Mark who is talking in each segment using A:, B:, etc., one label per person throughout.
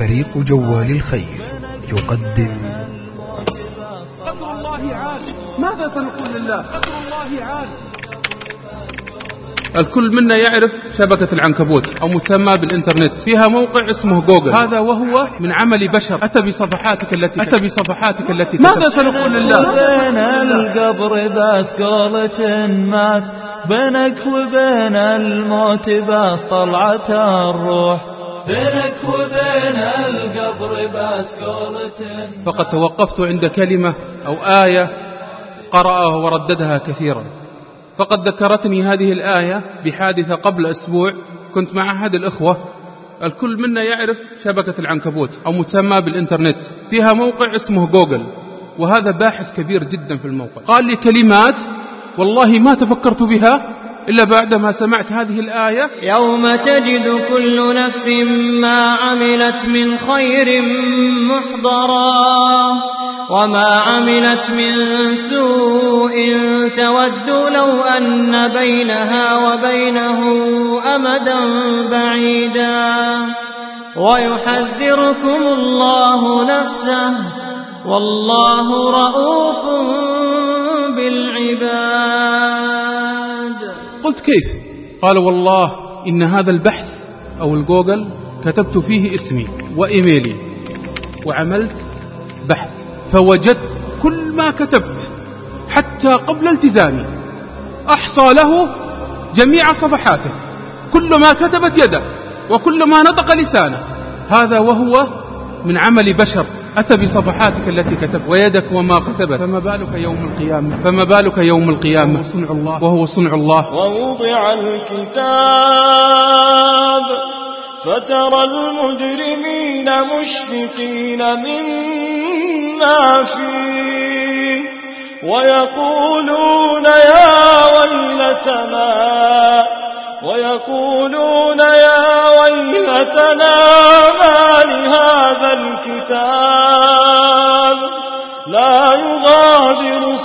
A: فريق جوال الخير يقدم.
B: قدر الله عال ماذا سنقول لله؟ قدر الله عال الكل منا يعرف شبكة العنكبوت أو مسمى بالإنترنت. فيها موقع اسمه جوجل. هذا وهو من عمل بشر. أتى بصفحاتك التي أتى بصفحاتك التي ماذا سنقول لله؟
C: بين القبر بس قولة مات. بينك وبين الموت بس طلعت الروح. بينك وبين القبر بس قولة
B: فقد توقفت عند كلمة أو آية قرأها ورددها كثيرا. فقد ذكرتني هذه الآية بحادثة قبل أسبوع. كنت مع أحد الإخوة. الكل منا يعرف شبكة العنكبوت أو مسمى بالإنترنت. فيها موقع اسمه جوجل. وهذا باحث كبير جدا في الموقع. قال لي كلمات والله ما تفكرت بها. إلا بعدما سمعت هذه الآية.
D: يوم تجد كل نفس ما عملت من خير محضرا وما عملت من سوء تود لو أن بينها وبينه أمدا بعيدا. ويحذركم الله نفسه والله رؤوف بالعباد.
B: قلت كيف؟ قال والله إن هذا البحث أو الجوجل كتبت فيه اسمي وإيميلي وعملت بحث فوجدت كل ما كتبت حتى قبل التزامي أحصى له جميع صفحاته كل ما كتبت يده وكل ما نطق لسانه هذا وهو من عمل بشر. أتى بصفحاتك التي كتبت. ويدك وما كتبت. فما بالك يوم القيامة؟ فما بالك يوم القيامة؟ وهو صنع الله. وهو صنع الله.
C: ووضع الكتاب فترى المجرمين مشفقين مما فيه ويقولون يا ويلتنا ويقولون يا ويلتنا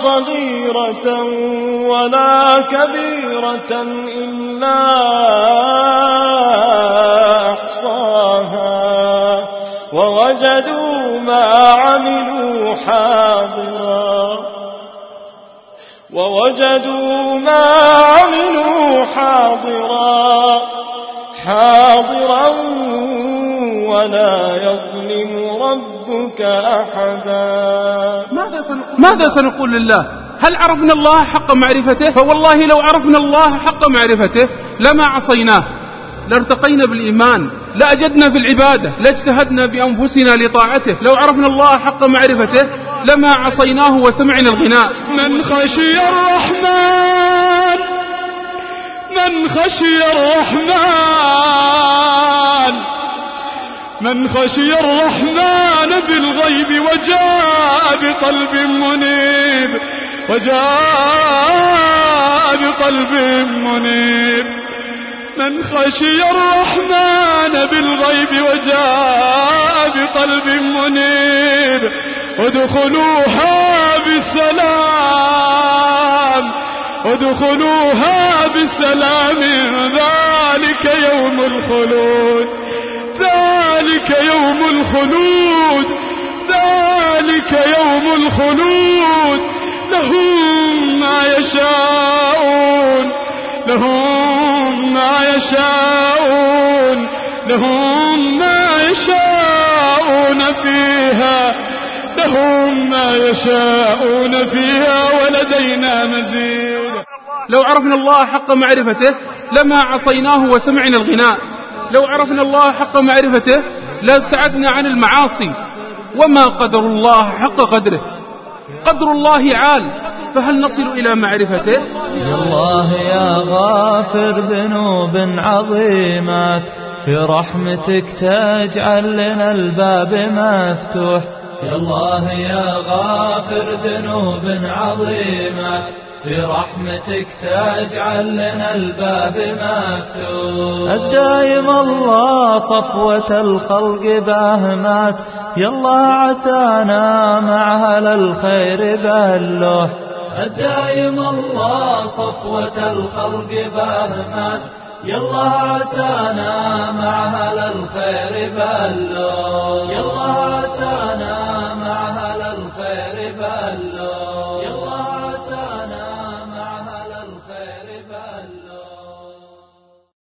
C: صغيرة ولا كبيرة إلا أحصاها. ووجدوا ما عملوا حاضرا. ووجدوا ما عملوا حاضرا. حاضرا ولا يظلم ربك أحدا.
B: ماذا سنقول, ماذا سنقول لله؟ هل عرفنا الله حق معرفته؟ فوالله لو عرفنا الله حق معرفته لما عصيناه. لارتقينا بالإيمان لأجدنا في العبادة لاجتهدنا بأنفسنا لطاعته. لو عرفنا الله حق معرفته لما عصيناه وسمعنا الغناء.
E: من خشي الرحمن من خشي الرحمن. من خشي الرحمن بالغيب وجاء بقلب منيب وجاء بقلب منيب. من خشي الرحمن بالغيب وجاء بقلب منيب ادخلوها بالسلام ادخلوها بالسلام ذلك يوم الخلود. ذلك يوم الخلود. ذلك يوم الخلود. لهم ما يشاءون. لهم ما يشاءون. لهم ما يشاءون فيها. لهم ما يشاءون فيها. ولدينا مزيد.
B: لو عرفنا الله حق معرفته لما عصيناه وسمعنا الغناء. لو عرفنا الله حق معرفته لابتعدنا عن المعاصي. وما قدر الله حق قدره. قدر الله عال. فهل نصل إلى معرفته؟
C: يا الله يا غافر ذنوب عظيمات. في رحمتك تجعل لنا الباب مفتوح. يا الله يا غافر ذنوب عظيمات. في رحمتك تجعل لنا الباب مفتوح. الدايم الله صفوة الخلق باهمات يلا عسانا مع أهل الخير بهاللوح الدايم الله صفوة الخلق باهمات يلا عسانا مع أهل الخير بهاللوح